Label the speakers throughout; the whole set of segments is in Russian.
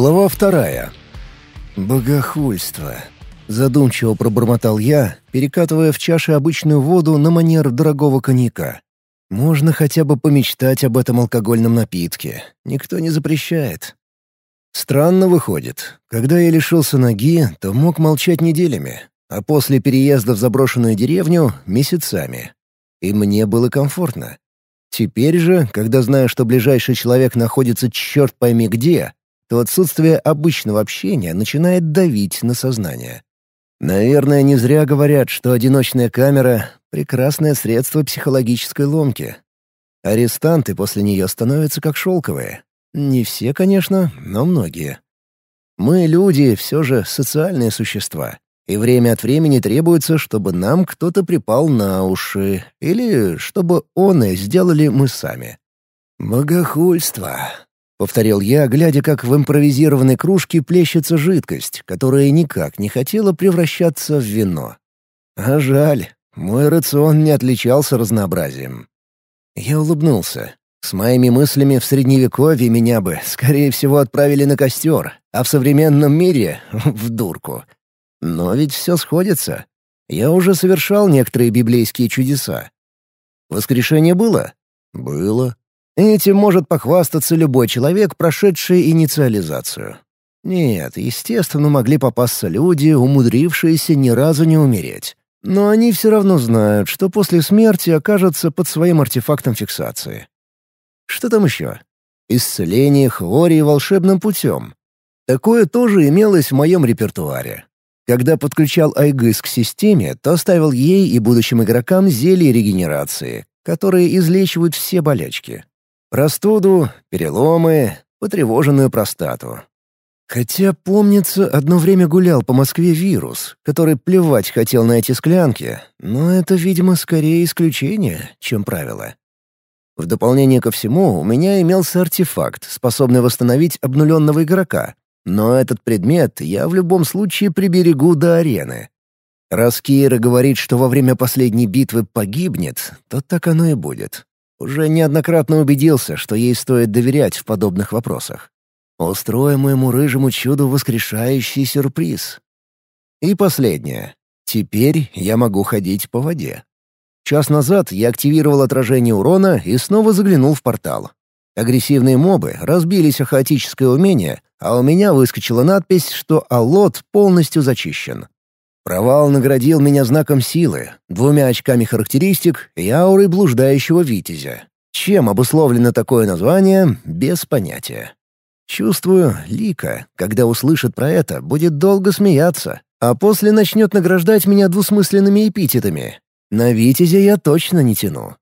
Speaker 1: Глава вторая. «Богохульство», — задумчиво пробормотал я, перекатывая в чаше обычную воду на манер дорогого коньяка. «Можно хотя бы помечтать об этом алкогольном напитке. Никто не запрещает». Странно выходит. Когда я лишился ноги, то мог молчать неделями, а после переезда в заброшенную деревню — месяцами. И мне было комфортно. Теперь же, когда знаю, что ближайший человек находится черт пойми где, то отсутствие обычного общения начинает давить на сознание. Наверное, не зря говорят, что одиночная камера — прекрасное средство психологической ломки. Арестанты после нее становятся как шелковые. Не все, конечно, но многие. Мы, люди, все же социальные существа, и время от времени требуется, чтобы нам кто-то припал на уши, или чтобы он и сделали мы сами. «Богохульство», повторил я, глядя, как в импровизированной кружке плещется жидкость, которая никак не хотела превращаться в вино. А жаль, мой рацион не отличался разнообразием. Я улыбнулся. С моими мыслями в Средневековье меня бы, скорее всего, отправили на костер, а в современном мире — в дурку. Но ведь все сходится. Я уже совершал некоторые библейские чудеса. Воскрешение было? Было. Этим может похвастаться любой человек, прошедший инициализацию. Нет, естественно, могли попасться люди, умудрившиеся ни разу не умереть. Но они все равно знают, что после смерти окажутся под своим артефактом фиксации. Что там еще? Исцеление хворей волшебным путем. Такое тоже имелось в моем репертуаре. Когда подключал Айгыс к системе, то оставил ей и будущим игрокам зелье регенерации, которые излечивают все болячки. Простуду, переломы, потревоженную простату. Хотя, помнится, одно время гулял по Москве вирус, который плевать хотел на эти склянки, но это, видимо, скорее исключение, чем правило. В дополнение ко всему, у меня имелся артефакт, способный восстановить обнуленного игрока, но этот предмет я в любом случае приберегу до арены. Раз Кира говорит, что во время последней битвы погибнет, то так оно и будет. Уже неоднократно убедился, что ей стоит доверять в подобных вопросах. Устроим моему рыжему чуду воскрешающий сюрприз. И последнее. Теперь я могу ходить по воде. Час назад я активировал отражение урона и снова заглянул в портал. Агрессивные мобы разбились о хаотическое умение, а у меня выскочила надпись, что Аллот полностью зачищен. Провал наградил меня знаком силы, двумя очками характеристик и аурой блуждающего витязя. Чем обусловлено такое название, без понятия. Чувствую, Лика, когда услышит про это, будет долго смеяться, а после начнет награждать меня двусмысленными эпитетами. На витязя я точно не тяну.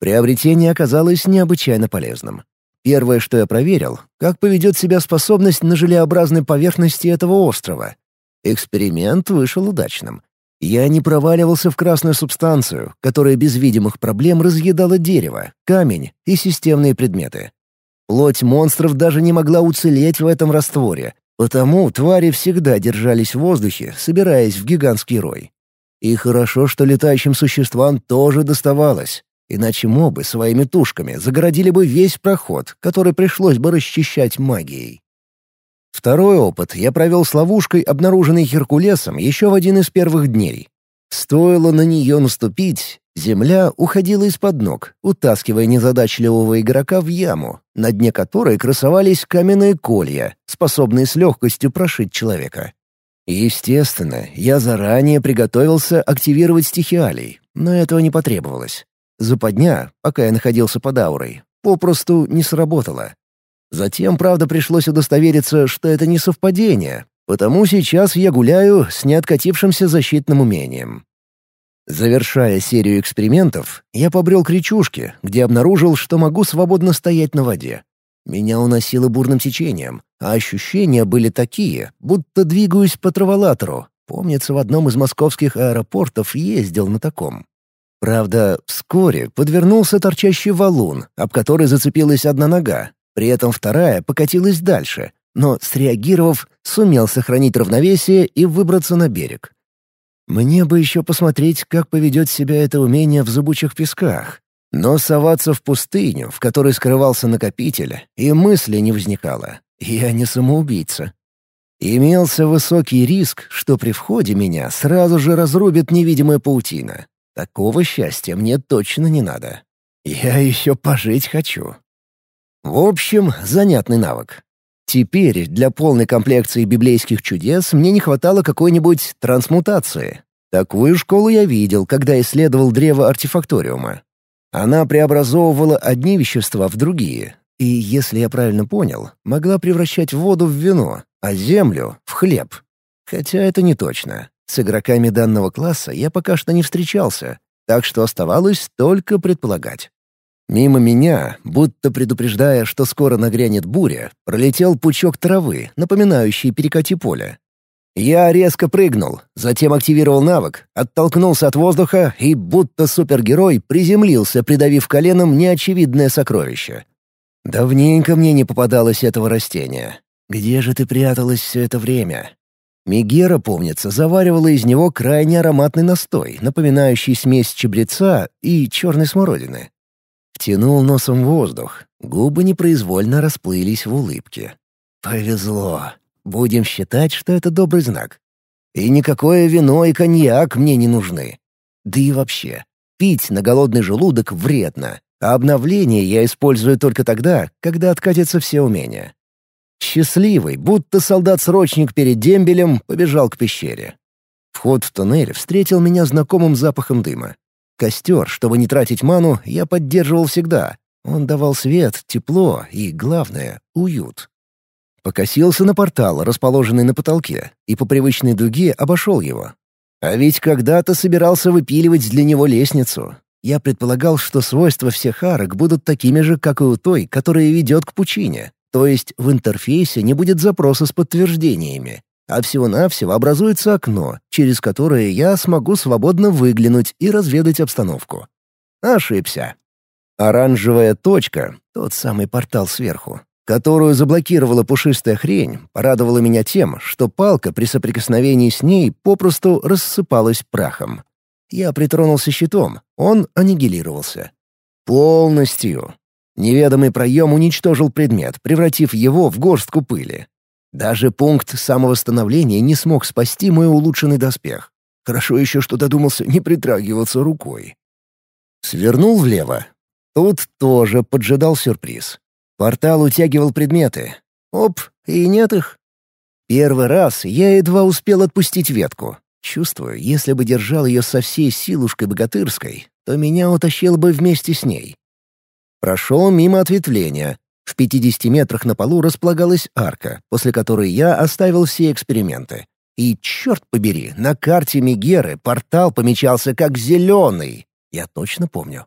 Speaker 1: Приобретение оказалось необычайно полезным. Первое, что я проверил, как поведет себя способность на желеобразной поверхности этого острова. Эксперимент вышел удачным. Я не проваливался в красную субстанцию, которая без видимых проблем разъедала дерево, камень и системные предметы. Плоть монстров даже не могла уцелеть в этом растворе, потому твари всегда держались в воздухе, собираясь в гигантский рой. И хорошо, что летающим существам тоже доставалось, иначе мобы своими тушками загородили бы весь проход, который пришлось бы расчищать магией. Второй опыт я провел с ловушкой, обнаруженной Геркулесом еще в один из первых дней. Стоило на нее наступить, земля уходила из-под ног, утаскивая незадачливого игрока в яму, на дне которой красовались каменные колья, способные с легкостью прошить человека. Естественно, я заранее приготовился активировать стихиалий, но этого не потребовалось. Западня, пока я находился под аурой, попросту не сработала. Затем, правда, пришлось удостовериться, что это не совпадение, потому сейчас я гуляю с неоткатившимся защитным умением. Завершая серию экспериментов, я побрел к речушке, где обнаружил, что могу свободно стоять на воде. Меня уносило бурным течением, а ощущения были такие, будто двигаюсь по траволатору. Помнится, в одном из московских аэропортов ездил на таком. Правда, вскоре подвернулся торчащий валун, об который зацепилась одна нога, при этом вторая покатилась дальше, но, среагировав, сумел сохранить равновесие и выбраться на берег. Мне бы еще посмотреть, как поведет себя это умение в зубучих песках. Но соваться в пустыню, в которой скрывался накопитель, и мысли не возникало. Я не самоубийца. Имелся высокий риск, что при входе меня сразу же разрубит невидимая паутина. Такого счастья мне точно не надо. Я еще пожить хочу. В общем, занятный навык. Теперь для полной комплекции библейских чудес мне не хватало какой-нибудь трансмутации. Такую школу я видел, когда исследовал древо артефакториума. Она преобразовывала одни вещества в другие, и, если я правильно понял, могла превращать воду в вино, а землю — в хлеб. Хотя это не точно. С игроками данного класса я пока что не встречался, так что оставалось только предполагать. Мимо меня, будто предупреждая, что скоро нагрянет буря, пролетел пучок травы, напоминающий перекати поле. Я резко прыгнул, затем активировал навык, оттолкнулся от воздуха и, будто супергерой, приземлился, придавив коленом неочевидное сокровище. Давненько мне не попадалось этого растения. Где же ты пряталась все это время? Мегера, помнится, заваривала из него крайне ароматный настой, напоминающий смесь чабреца и черной смородины. Втянул носом воздух, губы непроизвольно расплылись в улыбке. «Повезло. Будем считать, что это добрый знак. И никакое вино и коньяк мне не нужны. Да и вообще, пить на голодный желудок вредно, а обновление я использую только тогда, когда откатятся все умения. Счастливый, будто солдат-срочник перед дембелем, побежал к пещере. Вход в туннель встретил меня знакомым запахом дыма. Костер, чтобы не тратить ману, я поддерживал всегда. Он давал свет, тепло и, главное, уют. Покосился на портал, расположенный на потолке, и по привычной дуге обошел его. А ведь когда-то собирался выпиливать для него лестницу. Я предполагал, что свойства всех арок будут такими же, как и у той, которая ведет к пучине. То есть в интерфейсе не будет запроса с подтверждениями, а всего-навсего образуется окно, через которое я смогу свободно выглянуть и разведать обстановку. Ошибся. Оранжевая точка — тот самый портал сверху, которую заблокировала пушистая хрень, порадовала меня тем, что палка при соприкосновении с ней попросту рассыпалась прахом. Я притронулся щитом, он аннигилировался. Полностью. Неведомый проем уничтожил предмет, превратив его в горстку пыли. Даже пункт самовосстановления не смог спасти мой улучшенный доспех. Хорошо еще, что додумался не притрагиваться рукой. Свернул влево. Тут тоже поджидал сюрприз. Портал утягивал предметы. Оп, и нет их. Первый раз я едва успел отпустить ветку. Чувствую, если бы держал ее со всей силушкой богатырской, то меня утащил бы вместе с ней. Прошел мимо ответвления. В 50 метрах на полу располагалась арка, после которой я оставил все эксперименты. И, черт побери, на карте Мегеры портал помечался как зеленый. Я точно помню.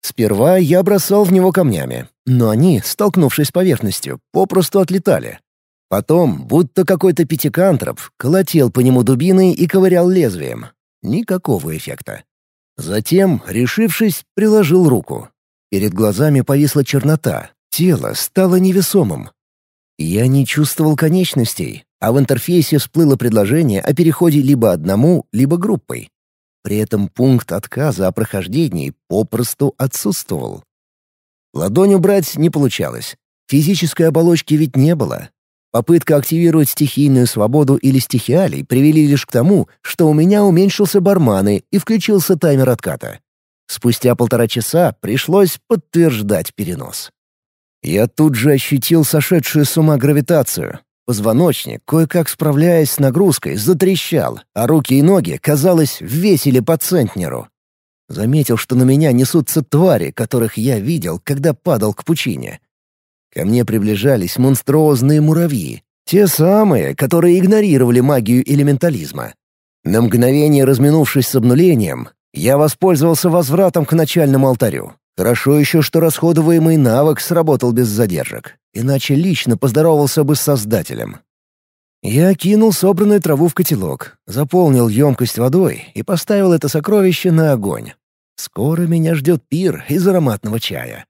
Speaker 1: Сперва я бросал в него камнями, но они, столкнувшись с поверхностью, попросту отлетали. Потом, будто какой-то пятикантроп, колотил по нему дубиной и ковырял лезвием. Никакого эффекта. Затем, решившись, приложил руку. Перед глазами повисла чернота, тело стало невесомым. Я не чувствовал конечностей, а в интерфейсе всплыло предложение о переходе либо одному, либо группой. При этом пункт отказа о прохождении попросту отсутствовал. Ладонь убрать не получалось. Физической оболочки ведь не было. Попытка активировать стихийную свободу или стихиалий привели лишь к тому, что у меня уменьшился барманы и включился таймер отката. Спустя полтора часа пришлось подтверждать перенос. Я тут же ощутил сошедшую с ума гравитацию. Позвоночник, кое-как справляясь с нагрузкой, затрещал, а руки и ноги, казалось, весили по центнеру. Заметил, что на меня несутся твари, которых я видел, когда падал к пучине. Ко мне приближались монструозные муравьи, те самые, которые игнорировали магию элементализма. На мгновение разминувшись с обнулением, я воспользовался возвратом к начальному алтарю. Хорошо еще, что расходуемый навык сработал без задержек, иначе лично поздоровался бы с Создателем. Я кинул собранную траву в котелок, заполнил емкость водой и поставил это сокровище на огонь. Скоро меня ждет пир из ароматного чая.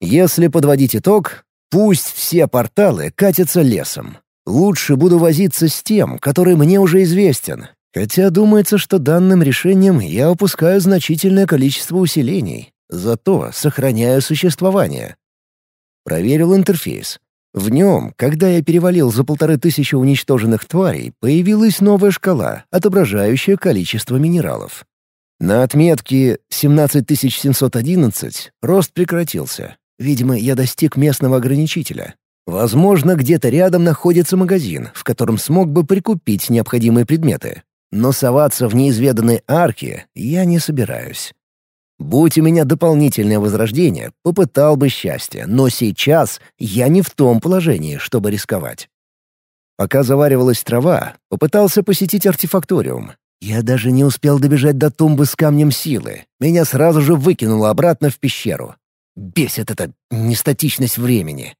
Speaker 1: Если подводить итог, пусть все порталы катятся лесом. Лучше буду возиться с тем, который мне уже известен, Хотя думается, что данным решением я упускаю значительное количество усилений, зато сохраняю существование. Проверил интерфейс. В нем, когда я перевалил за полторы тысячи уничтоженных тварей, появилась новая шкала, отображающая количество минералов. На отметке 17711 рост прекратился. Видимо, я достиг местного ограничителя. Возможно, где-то рядом находится магазин, в котором смог бы прикупить необходимые предметы. Но соваться в неизведанные арки я не собираюсь. Будь у меня дополнительное возрождение, попытал бы счастье, но сейчас я не в том положении, чтобы рисковать. Пока заваривалась трава, попытался посетить артефакториум. Я даже не успел добежать до тумбы с камнем силы. Меня сразу же выкинуло обратно в пещеру. Бесит эта нестатичность времени.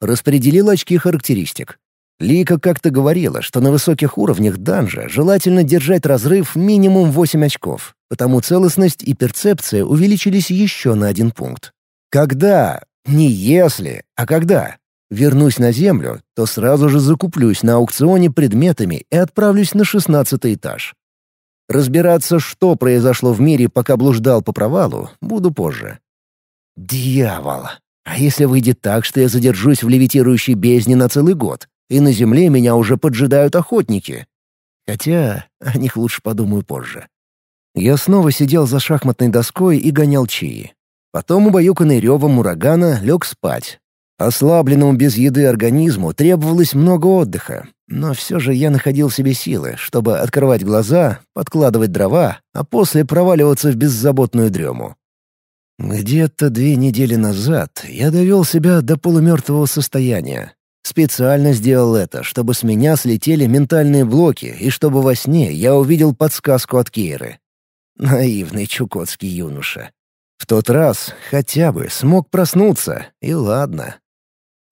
Speaker 1: Распределил очки характеристик. Лика как-то говорила, что на высоких уровнях данжа желательно держать разрыв минимум 8 очков, потому целостность и перцепция увеличились еще на один пункт. Когда? Не если, а когда? Вернусь на Землю, то сразу же закуплюсь на аукционе предметами и отправлюсь на шестнадцатый этаж. Разбираться, что произошло в мире, пока блуждал по провалу, буду позже. Дьявол! А если выйдет так, что я задержусь в левитирующей бездне на целый год? И на земле меня уже поджидают охотники. Хотя о них лучше подумаю позже. Я снова сидел за шахматной доской и гонял чаи. Потом, убаюканный ревом урагана, лег спать. Ослабленному без еды организму требовалось много отдыха, но все же я находил в себе силы, чтобы открывать глаза, подкладывать дрова, а после проваливаться в беззаботную дрему. Где-то две недели назад я довел себя до полумертвого состояния, Специально сделал это, чтобы с меня слетели ментальные блоки и чтобы во сне я увидел подсказку от Кейры. Наивный чукотский юноша. В тот раз хотя бы смог проснуться, и ладно.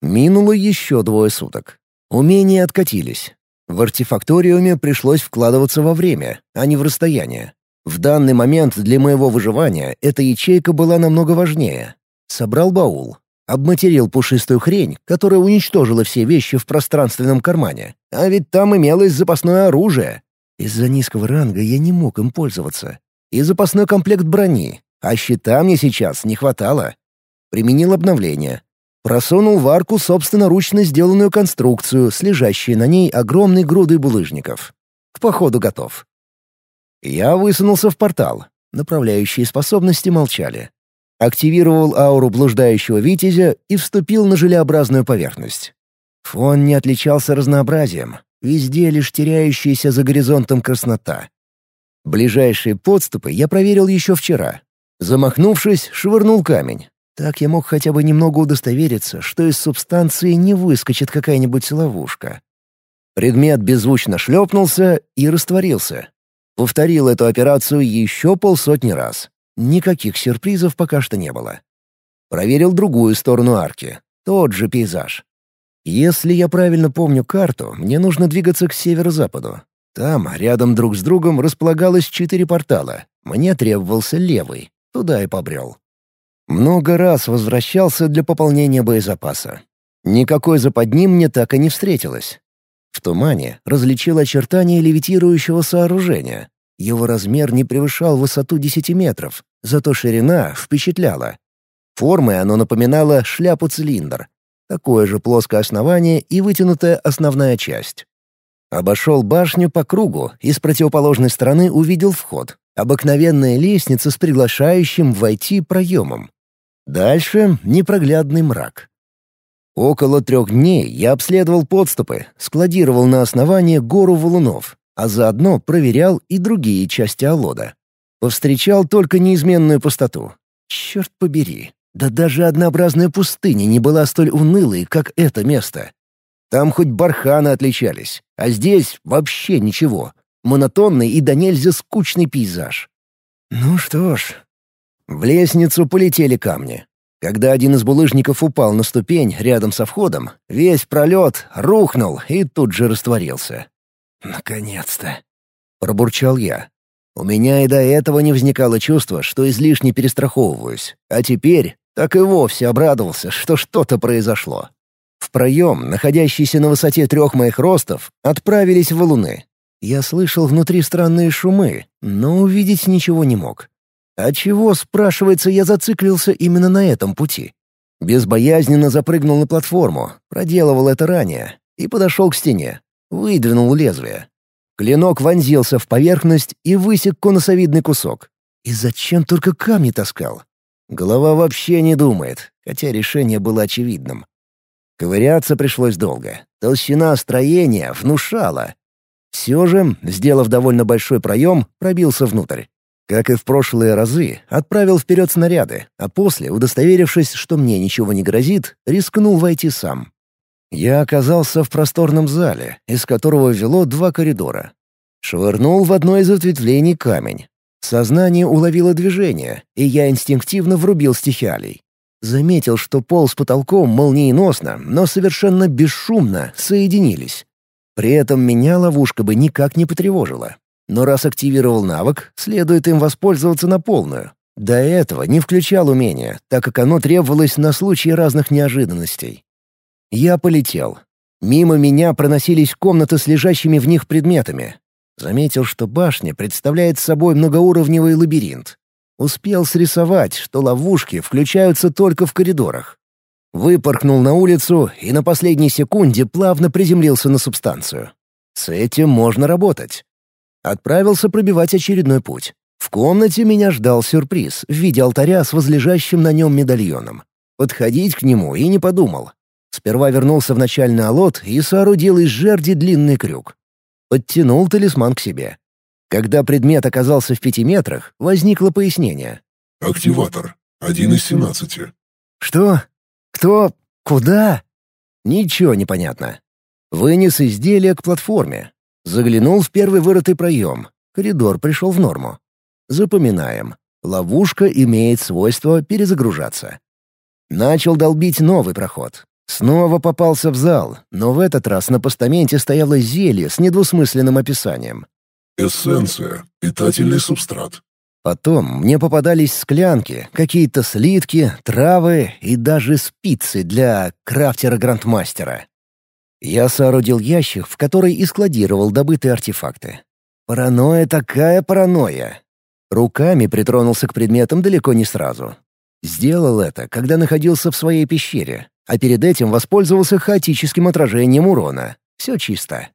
Speaker 1: Минуло еще двое суток. Умения откатились. В артефакториуме пришлось вкладываться во время, а не в расстояние. В данный момент для моего выживания эта ячейка была намного важнее. Собрал баул, Обматерил пушистую хрень, которая уничтожила все вещи в пространственном кармане. А ведь там имелось запасное оружие. Из-за низкого ранга я не мог им пользоваться. И запасной комплект брони. А щита мне сейчас не хватало. Применил обновление. Просунул в арку собственноручно сделанную конструкцию с на ней огромной грудой булыжников. К походу готов. Я высунулся в портал. Направляющие способности молчали активировал ауру блуждающего витязя и вступил на желеобразную поверхность. Фон не отличался разнообразием, везде лишь теряющаяся за горизонтом краснота. Ближайшие подступы я проверил еще вчера. Замахнувшись, швырнул камень. Так я мог хотя бы немного удостовериться, что из субстанции не выскочит какая-нибудь ловушка. Предмет беззвучно шлепнулся и растворился. Повторил эту операцию еще полсотни раз. Никаких сюрпризов пока что не было. Проверил другую сторону арки. Тот же пейзаж. Если я правильно помню карту, мне нужно двигаться к северо-западу. Там, рядом друг с другом, располагалось четыре портала. Мне требовался левый. Туда и побрел. Много раз возвращался для пополнения боезапаса. Никакой западни мне так и не встретилось. В тумане различил очертания левитирующего сооружения. Его размер не превышал высоту 10 метров, зато ширина впечатляла. Формой оно напоминало шляпу-цилиндр. Такое же плоское основание и вытянутая основная часть. Обошел башню по кругу и с противоположной стороны увидел вход. Обыкновенная лестница с приглашающим войти проемом. Дальше непроглядный мрак. Около трех дней я обследовал подступы, складировал на основании гору валунов, а заодно проверял и другие части Алода. Повстречал только неизменную пустоту. Черт побери, да даже однообразная пустыня не была столь унылой, как это место. Там хоть барханы отличались, а здесь вообще ничего. Монотонный и до нельзя скучный пейзаж. Ну что ж, в лестницу полетели камни. Когда один из булыжников упал на ступень рядом со входом, весь пролет рухнул и тут же растворился. «Наконец-то!» — пробурчал я. У меня и до этого не возникало чувства, что излишне перестраховываюсь, а теперь так и вовсе обрадовался, что что-то произошло. В проем, находящийся на высоте трех моих ростов, отправились валуны. Я слышал внутри странные шумы, но увидеть ничего не мог. А чего, спрашивается, я зациклился именно на этом пути? Безбоязненно запрыгнул на платформу, проделывал это ранее, и подошел к стене. Выдвинул лезвие. Клинок вонзился в поверхность и высек конусовидный кусок. И зачем только камни таскал? Голова вообще не думает, хотя решение было очевидным. Ковыряться пришлось долго. Толщина строения внушала. Все же, сделав довольно большой проем, пробился внутрь. Как и в прошлые разы, отправил вперед снаряды, а после, удостоверившись, что мне ничего не грозит, рискнул войти сам. Я оказался в просторном зале, из которого вело два коридора. Швырнул в одно из ответвлений камень. Сознание уловило движение, и я инстинктивно врубил стихиалий. Заметил, что пол с потолком молниеносно, но совершенно бесшумно соединились. При этом меня ловушка бы никак не потревожила. Но раз активировал навык, следует им воспользоваться на полную. До этого не включал умение, так как оно требовалось на случай разных неожиданностей. Я полетел. Мимо меня проносились комнаты с лежащими в них предметами. Заметил, что башня представляет собой многоуровневый лабиринт. Успел срисовать, что ловушки включаются только в коридорах. Выпорхнул на улицу и на последней секунде плавно приземлился на субстанцию. С этим можно работать. Отправился пробивать очередной путь. В комнате меня ждал сюрприз в виде алтаря с возлежащим на нем медальоном. Подходить к нему и не подумал. Сперва вернулся в начальный алот и соорудил из жерди длинный крюк. Подтянул талисман к себе. Когда предмет оказался в пяти метрах, возникло пояснение.
Speaker 2: «Активатор. Один из семнадцати».
Speaker 1: «Что? Кто? Куда?» «Ничего не понятно». Вынес изделие к платформе. Заглянул в первый вырытый проем. Коридор пришел в норму. Запоминаем. Ловушка имеет свойство перезагружаться. Начал долбить новый проход. Снова попался в зал, но в этот раз на постаменте стояло зелье с недвусмысленным описанием.
Speaker 2: «Эссенция. Питательный субстрат».
Speaker 1: Потом мне попадались склянки, какие-то слитки, травы и даже спицы для крафтера-грандмастера. Я соорудил ящик, в который и складировал добытые артефакты. Паранойя такая паранойя. Руками притронулся к предметам далеко не сразу. Сделал это, когда находился в своей пещере, а перед этим воспользовался хаотическим отражением урона. Все чисто.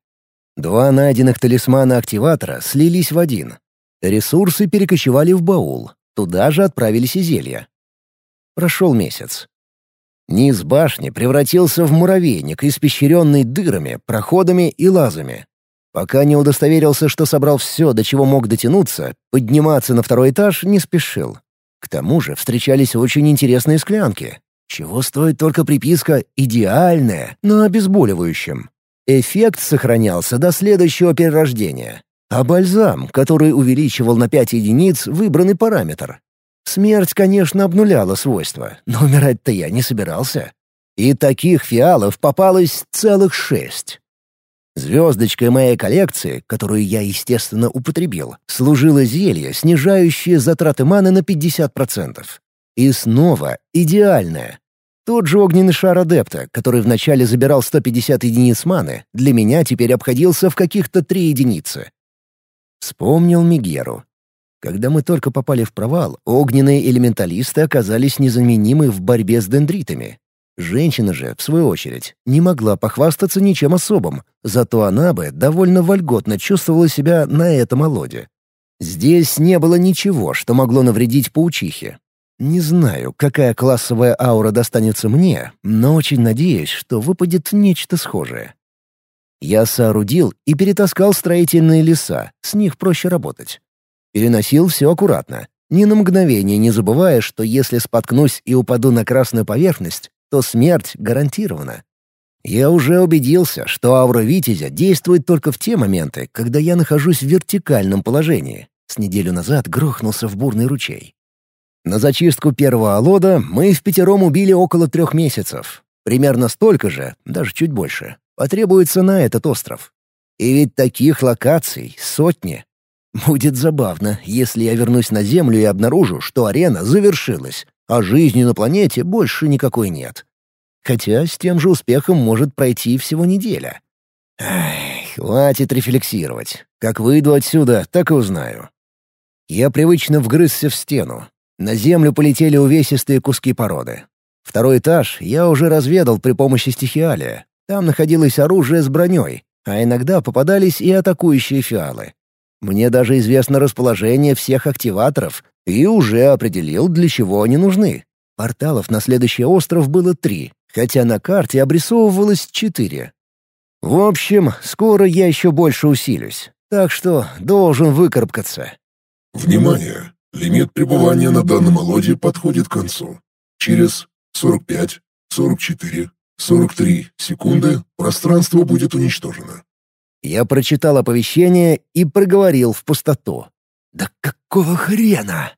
Speaker 1: Два найденных талисмана активатора слились в один. Ресурсы перекочевали в баул. Туда же отправились и зелья. Прошел месяц. Низ башни превратился в муравейник, испещренный дырами, проходами и лазами. Пока не удостоверился, что собрал все, до чего мог дотянуться, подниматься на второй этаж не спешил. К тому же встречались очень интересные склянки. Чего стоит только приписка «идеальная», но обезболивающим. Эффект сохранялся до следующего перерождения. А бальзам, который увеличивал на 5 единиц выбранный параметр. Смерть, конечно, обнуляла свойства, но умирать-то я не собирался. И таких фиалов попалось целых шесть. Звездочкой моей коллекции, которую я, естественно, употребил, служило зелье, снижающее затраты маны на 50%. И снова идеальное. Тот же огненный шар адепта, который вначале забирал 150 единиц маны, для меня теперь обходился в каких-то 3 единицы. Вспомнил Мигеру. Когда мы только попали в провал, огненные элементалисты оказались незаменимы в борьбе с дендритами. Женщина же, в свою очередь, не могла похвастаться ничем особым, зато она бы довольно вольготно чувствовала себя на этом олоде. Здесь не было ничего, что могло навредить паучихе, не знаю, какая классовая аура достанется мне, но очень надеюсь, что выпадет нечто схожее. Я соорудил и перетаскал строительные леса, с них проще работать. Переносил все аккуратно, ни на мгновение не забывая, что если споткнусь и упаду на красную поверхность, то смерть гарантирована. Я уже убедился, что аура Витязя действует только в те моменты, когда я нахожусь в вертикальном положении. С неделю назад грохнулся в бурный ручей. На зачистку первого алода мы в пятером убили около трех месяцев. Примерно столько же, даже чуть больше, потребуется на этот остров. И ведь таких локаций сотни. Будет забавно, если я вернусь на Землю и обнаружу, что арена завершилась, а жизни на планете больше никакой нет. Хотя с тем же успехом может пройти всего неделя. Эх, хватит рефлексировать. Как выйду отсюда, так и узнаю. Я привычно вгрызся в стену, на землю полетели увесистые куски породы. Второй этаж я уже разведал при помощи стихиалия. Там находилось оружие с броней, а иногда попадались и атакующие фиалы. Мне даже известно расположение всех активаторов и уже определил, для чего они нужны. Порталов на следующий остров было три, хотя на карте обрисовывалось четыре. В общем, скоро я еще больше усилюсь, так что должен выкарабкаться.
Speaker 2: Внимание! Лимит пребывания на данном лоде подходит к концу. Через 45, 44, 43 секунды пространство будет уничтожено.
Speaker 1: Я прочитал оповещение и проговорил в пустоту. «Да какого хрена?»